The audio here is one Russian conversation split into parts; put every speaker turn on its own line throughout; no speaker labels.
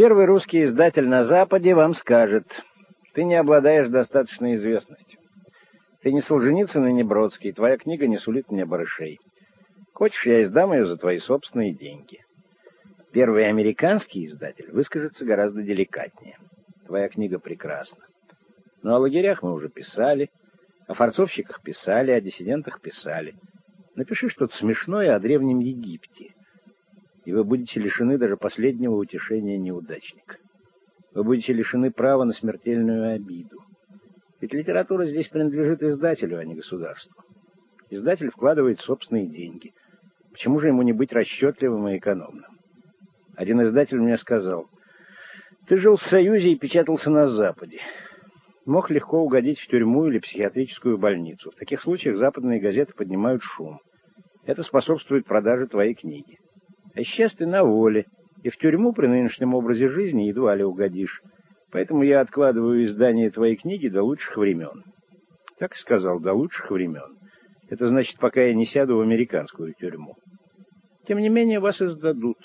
Первый русский издатель на Западе вам скажет, ты не обладаешь достаточной известностью. Ты не Солженицын и не Бродский, твоя книга не сулит мне барышей. Хочешь, я издам ее за твои собственные деньги. Первый американский издатель выскажется гораздо деликатнее. Твоя книга прекрасна. Но о лагерях мы уже писали, о форцовщиках писали, о диссидентах писали. Напиши что-то смешное о Древнем Египте, и вы будете лишены даже последнего утешения неудачника. Вы будете лишены права на смертельную обиду. Ведь литература здесь принадлежит издателю, а не государству. Издатель вкладывает собственные деньги. Почему же ему не быть расчетливым и экономным? Один издатель мне сказал, «Ты жил в Союзе и печатался на Западе. Мог легко угодить в тюрьму или психиатрическую больницу. В таких случаях западные газеты поднимают шум. Это способствует продаже твоей книги. А сейчас ты на воле, и в тюрьму при нынешнем образе жизни едва ли угодишь. Поэтому я откладываю издание твоей книги до лучших времен. Так сказал, до лучших времен. Это значит, пока я не сяду в американскую тюрьму. Тем не менее, вас издадут.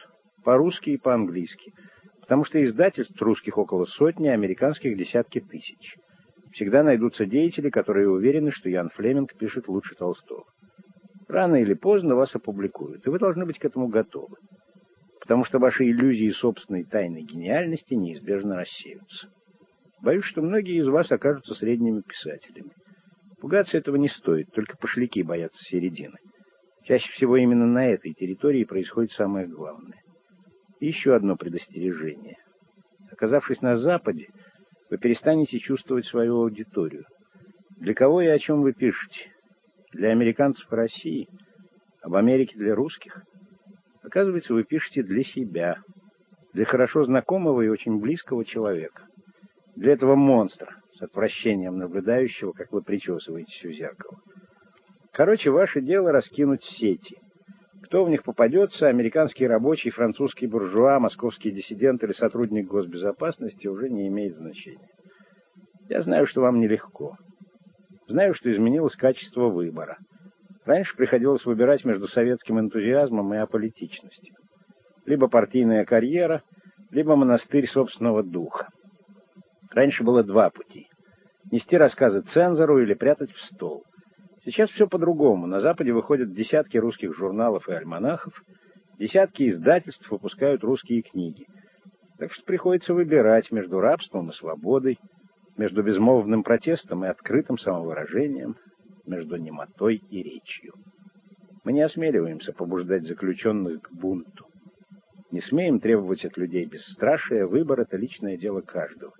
По-русски и по-английски. Потому что издательств русских около сотни, американских десятки тысяч. Всегда найдутся деятели, которые уверены, что Ян Флеминг пишет лучше Толстого. Рано или поздно вас опубликуют, и вы должны быть к этому готовы потому что ваши иллюзии собственной тайной гениальности неизбежно рассеются. Боюсь, что многие из вас окажутся средними писателями. Пугаться этого не стоит, только пошляки боятся середины. Чаще всего именно на этой территории происходит самое главное. И еще одно предостережение. Оказавшись на Западе, вы перестанете чувствовать свою аудиторию. Для кого и о чем вы пишете? Для американцев России? Об Америке для русских? Оказывается, вы пишете для себя, для хорошо знакомого и очень близкого человека, для этого монстра, с отвращением наблюдающего, как вы причесываетесь у зеркала. Короче, ваше дело раскинуть сети. Кто в них попадется, американский рабочий, французский буржуа, московский диссидент или сотрудник госбезопасности, уже не имеет значения. Я знаю, что вам нелегко. Знаю, что изменилось качество выбора. Раньше приходилось выбирать между советским энтузиазмом и аполитичностью. Либо партийная карьера, либо монастырь собственного духа. Раньше было два пути. Нести рассказы цензору или прятать в стол. Сейчас все по-другому. На Западе выходят десятки русских журналов и альманахов, десятки издательств выпускают русские книги. Так что приходится выбирать между рабством и свободой, между безмолвным протестом и открытым самовыражением, между немотой и речью. Мы не осмеливаемся побуждать заключенных к бунту. Не смеем требовать от людей бесстрашия, выбор — это личное дело каждого.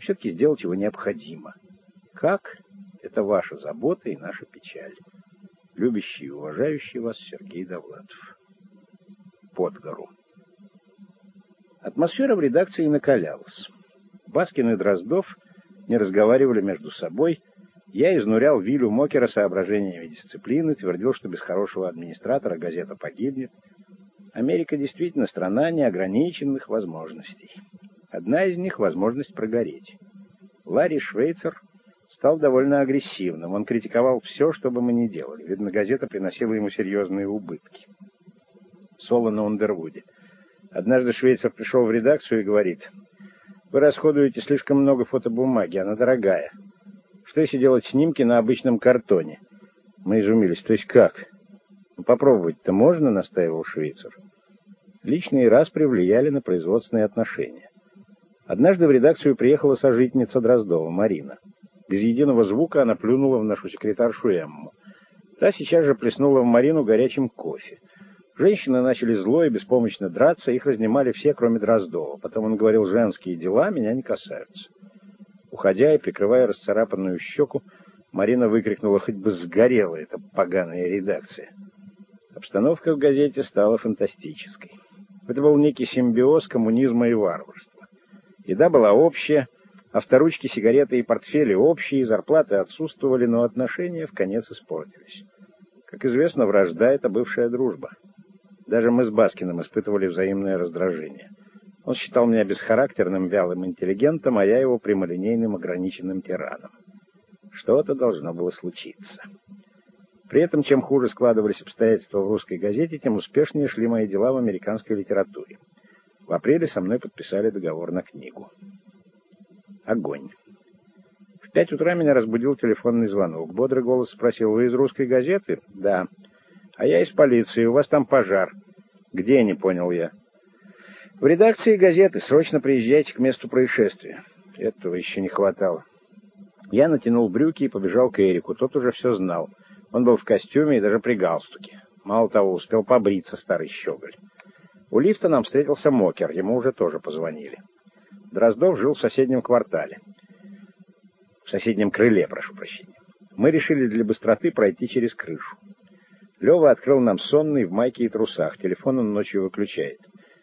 Все-таки сделать его необходимо. Как? Это ваша забота и наша печаль. Любящий и уважающий вас Сергей Довлатов. Под гору. Атмосфера в редакции накалялась. Баскин и Дроздов не разговаривали между собой, я изнурял Вилю Мокера соображениями дисциплины, твердил, что без хорошего администратора газета погибнет. Америка действительно страна неограниченных возможностей. Одна из них — возможность прогореть. Ларри Швейцер стал довольно агрессивным. Он критиковал все, что бы мы ни делали. Видно, газета приносила ему серьезные убытки. Соло на Ундервуде. Однажды Швейцер пришел в редакцию и говорит, «Вы расходуете слишком много фотобумаги, она дорогая. Что если делать снимки на обычном картоне? Мы изумились. То есть как? Ну, попробовать-то можно, настаивал швейцар. Личные распри влияли на производственные отношения. Однажды в редакцию приехала сожительница Дроздова, Марина. Без единого звука она плюнула в нашу секретаршу Эмму. Та сейчас же плеснула в Марину горячим кофе. Женщины начали зло и беспомощно драться, их разнимали все, кроме Дроздова. Потом он говорил, женские дела меня не касаются. Уходя и прикрывая расцарапанную щеку, Марина выкрикнула, хоть бы сгорела эта поганая редакция. Обстановка в газете стала фантастической. Это был некий симбиоз коммунизма и варварства. Еда была общая, авторучки, сигареты и портфели общие, зарплаты отсутствовали, но отношения в конец испортились. Как известно, вражда — это бывшая дружба. Даже мы с Баскиным испытывали взаимное раздражение — он считал меня бесхарактерным, вялым интеллигентом, а я его прямолинейным, ограниченным тираном. Что-то должно было случиться. При этом, чем хуже складывались обстоятельства в русской газете, тем успешнее шли мои дела в американской литературе. В апреле со мной подписали договор на книгу. Огонь. В пять утра меня разбудил телефонный звонок. Бодрый голос спросил, вы из русской газеты? Да. А я из полиции, у вас там пожар. Где, не понял я. В редакции газеты. Срочно приезжайте к месту происшествия. Этого еще не хватало. Я натянул брюки и побежал к Эрику. Тот уже все знал. Он был в костюме и даже при галстуке. Мало того, успел побриться старый щеголь. У лифта нам встретился Мокер. Ему уже тоже позвонили. Дроздов жил в соседнем квартале в соседнем крыле, прошу прощения. Мы решили для быстроты пройти через крышу. Лева открыл нам сонный в майке и трусах. Телефон он ночью выключает.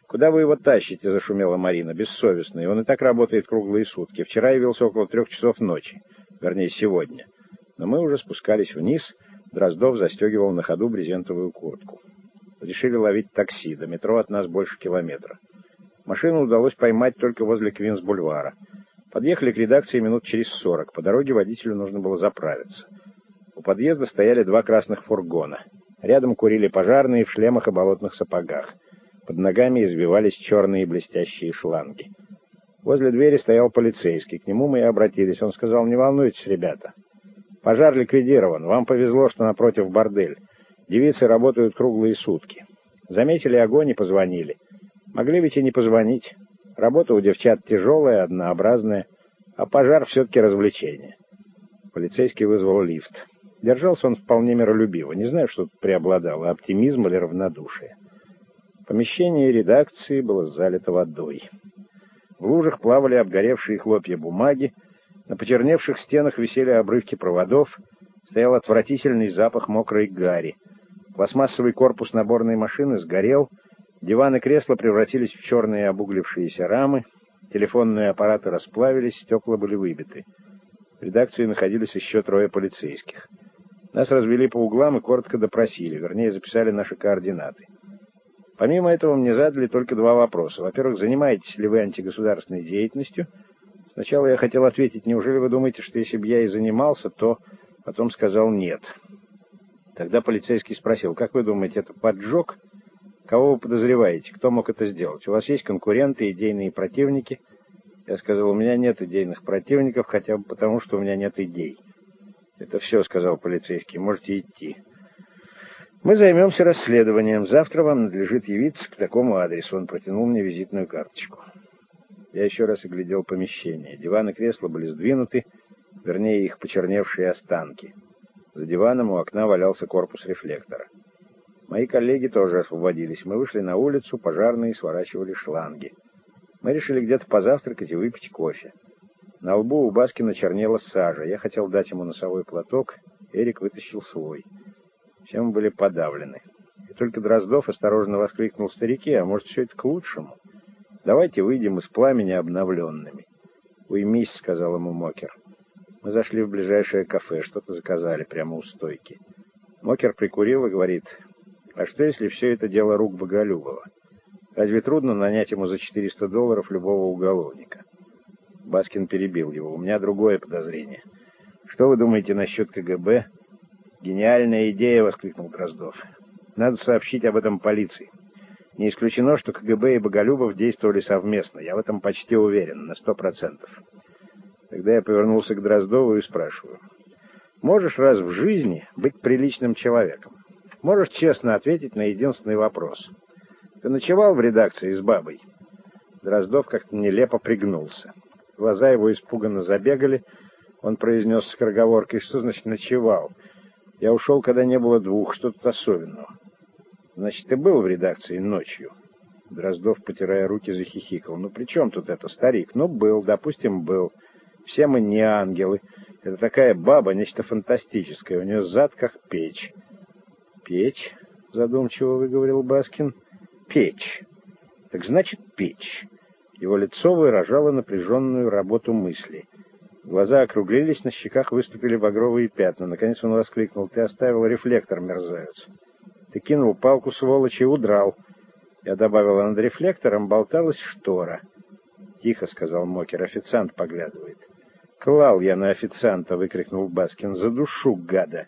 «Куда вы его тащите?» — зашумела Марина. «Бессовестный. Он и так работает круглые сутки. Вчера явился около трех часов ночи. Вернее, сегодня. Но мы уже спускались вниз. Дроздов застегивал на ходу брезентовую куртку. Решили ловить такси. До метро от нас больше километра. Машину удалось поймать только возле Квинс-бульвара. Подъехали к редакции минут через сорок. По дороге водителю нужно было заправиться. У подъезда стояли два красных фургона. Рядом курили пожарные в шлемах и болотных сапогах. Под ногами извивались черные блестящие шланги. Возле двери стоял полицейский. К нему мы и обратились. Он сказал, не волнуйтесь, ребята. Пожар ликвидирован. Вам повезло, что напротив бордель. Девицы работают круглые сутки. Заметили огонь и позвонили. Могли ведь и не позвонить. Работа у девчат тяжелая, однообразная, а пожар все-таки развлечение. Полицейский вызвал лифт. Держался он вполне миролюбиво. Не знаю, что тут преобладало, оптимизм или равнодушие. Помещение редакции было залито водой. В лужах плавали обгоревшие хлопья бумаги, на почерневших стенах висели обрывки проводов, стоял отвратительный запах мокрой гари. Пластмассовый корпус наборной машины сгорел, Диван и кресла превратились в черные обуглившиеся рамы, телефонные аппараты расплавились, стекла были выбиты. В редакции находились еще трое полицейских. Нас развели по углам и коротко допросили, вернее, записали наши координаты. Помимо этого, мне задали только два вопроса. Во-первых, занимаетесь ли вы антигосударственной деятельностью? Сначала я хотел ответить, неужели вы думаете, что если бы я и занимался, то потом сказал нет. Тогда полицейский спросил, как вы думаете, это поджог? Кого вы подозреваете? Кто мог это сделать? У вас есть конкуренты, идейные противники? Я сказал, у меня нет идейных противников, хотя бы потому, что у меня нет идей. Это все, сказал полицейский, можете идти. Мы займемся расследованием. Завтра вам надлежит явиться к такому адресу. Он протянул мне визитную карточку. Я еще раз оглядел помещение. Диван и кресла были сдвинуты, вернее, их почерневшие останки. За диваном у окна валялся корпус рефлектора. Мои коллеги тоже освободились. Мы вышли на улицу, пожарные сворачивали шланги. Мы решили где-то позавтракать и выпить кофе. На лбу у Баскина чернела сажа. Я хотел дать ему носовой платок. Эрик вытащил свой. Все мы были подавлены. И только Дроздов осторожно воскликнул старики, а может, все это к лучшему? Давайте выйдем из пламени обновленными. «Уймись», — сказал ему Мокер. Мы зашли в ближайшее кафе, что-то заказали прямо у стойки. Мокер прикурил и говорит, а что, если все это дело рук Боголюбова? Разве трудно нанять ему за 400 долларов любого уголовника? Баскин перебил его. У меня другое подозрение. Что вы думаете насчет КГБ? Гениальная идея, воскликнул Дроздов. Надо сообщить об этом полиции. Не исключено, что КГБ и Боголюбов действовали совместно. Я в этом почти уверен, на сто процентов. Тогда я повернулся к Дроздову и спрашиваю. Можешь раз в жизни быть приличным человеком? Можешь честно ответить на единственный вопрос. Ты ночевал в редакции с бабой? Дроздов как-то нелепо пригнулся. Глаза его испуганно забегали. Он произнес скороговоркой, что значит ночевал. Я ушел, когда не было двух, что тут особенного. Значит, ты был в редакции ночью? Дроздов, потирая руки, захихикал. Ну, при чем тут это, старик? Ну, был, допустим, был. Все мы не ангелы. Это такая баба, нечто фантастическое. У нее зад, как печь. «Печь», — задумчиво выговорил Баскин. «Печь. Так значит, печь». Его лицо выражало напряженную работу мысли. Глаза округлились, на щеках выступили багровые пятна. Наконец он воскликнул. «Ты оставил рефлектор, мерзавец!» «Ты кинул палку, сволочь, и удрал!» Я добавила, над рефлектором болталась штора. «Тихо», — сказал Мокер, — официант поглядывает. «Клал я на официанта!» — выкрикнул Баскин. «Задушу гада!»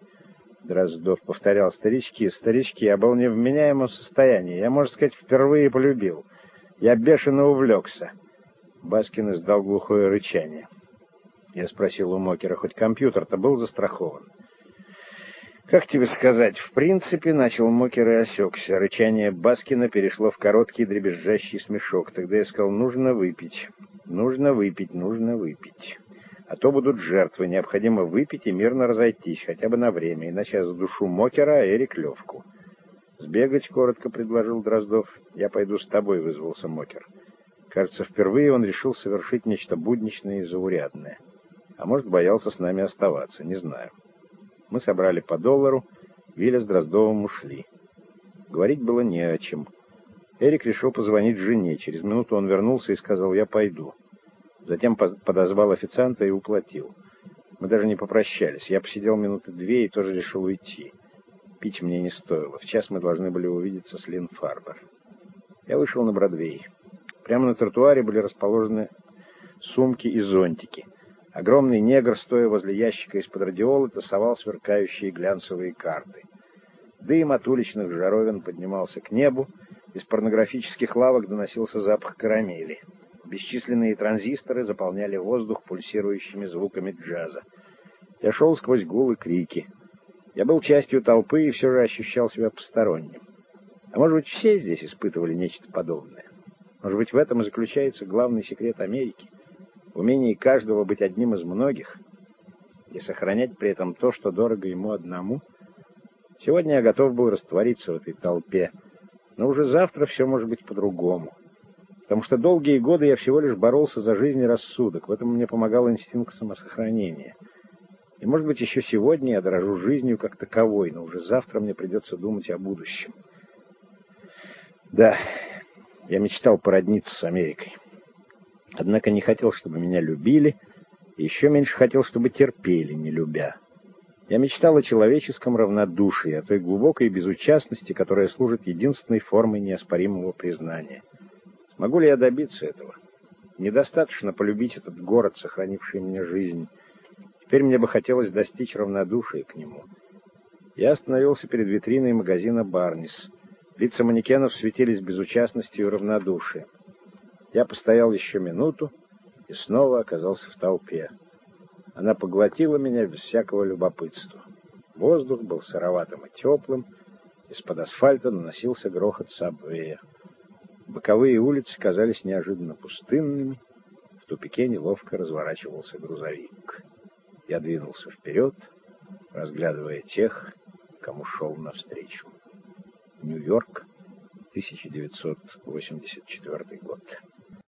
Дроздов повторял, старички, старички, я был невменяемом состоянии. Я, можно сказать, впервые полюбил. Я бешено увлекся. Баскин издал глухое рычание. Я спросил у Мокера, хоть компьютер-то был застрахован. Как тебе сказать, в принципе, начал Мокер и осекся. Рычание Баскина перешло в короткий дребезжащий смешок. Тогда я сказал, нужно выпить, нужно выпить, нужно выпить. А то будут жертвы, необходимо выпить и мирно разойтись, хотя бы на время, иначе я задушу Мокера, а Эрик Левку. «Сбегать», — коротко предложил Дроздов. «Я пойду с тобой», — вызвался Мокер. Кажется, впервые он решил совершить нечто будничное и заурядное. А может, боялся с нами оставаться, не знаю. Мы собрали по доллару, Виля с Дроздовым ушли. Говорить было не о чем. Эрик решил позвонить жене. Через минуту он вернулся и сказал «я пойду». Затем подозвал официанта и уплатил. Мы даже не попрощались. Я посидел минуты две и тоже решил уйти. Пить мне не стоило. В час мы должны были увидеться с Лин Фарбер. Я вышел на Бродвей. Прямо на тротуаре были расположены сумки и зонтики. Огромный негр, стоя возле ящика из-под радиола, тасовал сверкающие глянцевые карты. Дым от уличных жаровин поднимался к небу, из порнографических лавок доносился запах карамели. Бесчисленные транзисторы заполняли воздух пульсирующими звуками джаза. Я шел сквозь гул и крики. Я был частью толпы и все же ощущал себя посторонним. А может быть, все здесь испытывали нечто подобное? Может быть, в этом и заключается главный секрет Америки? умении каждого быть одним из многих и сохранять при этом то, что дорого ему одному. Сегодня я готов был раствориться в этой толпе, но уже завтра все может быть по-другому. Потому что долгие годы я всего лишь боролся за жизнь и рассудок. В этом мне помогал инстинкт самосохранения. И, может быть, еще сегодня я дорожу жизнью как таковой, но уже завтра мне придется думать о будущем. Да, я мечтал породниться с Америкой. Однако не хотел, чтобы меня любили, и еще меньше хотел, чтобы терпели, не любя. Я мечтал о человеческом равнодушии, о той глубокой безучастности, которая служит единственной формой неоспоримого признания. Могу ли я добиться этого? Недостаточно полюбить этот город, сохранивший мне жизнь. Теперь мне бы хотелось достичь равнодушия к нему. Я остановился перед витриной магазина «Барнис». Лица манекенов светились безучастностью и равнодушием. Я постоял еще минуту и снова оказался в толпе. Она поглотила меня без всякого любопытства. Воздух был сыроватым и теплым, из-под асфальта наносился грохот сабвея. Боковые улицы казались неожиданно пустынными, в тупике неловко разворачивался грузовик. Я двинулся вперед, разглядывая тех, кому шел навстречу. Нью-Йорк, 1984 год.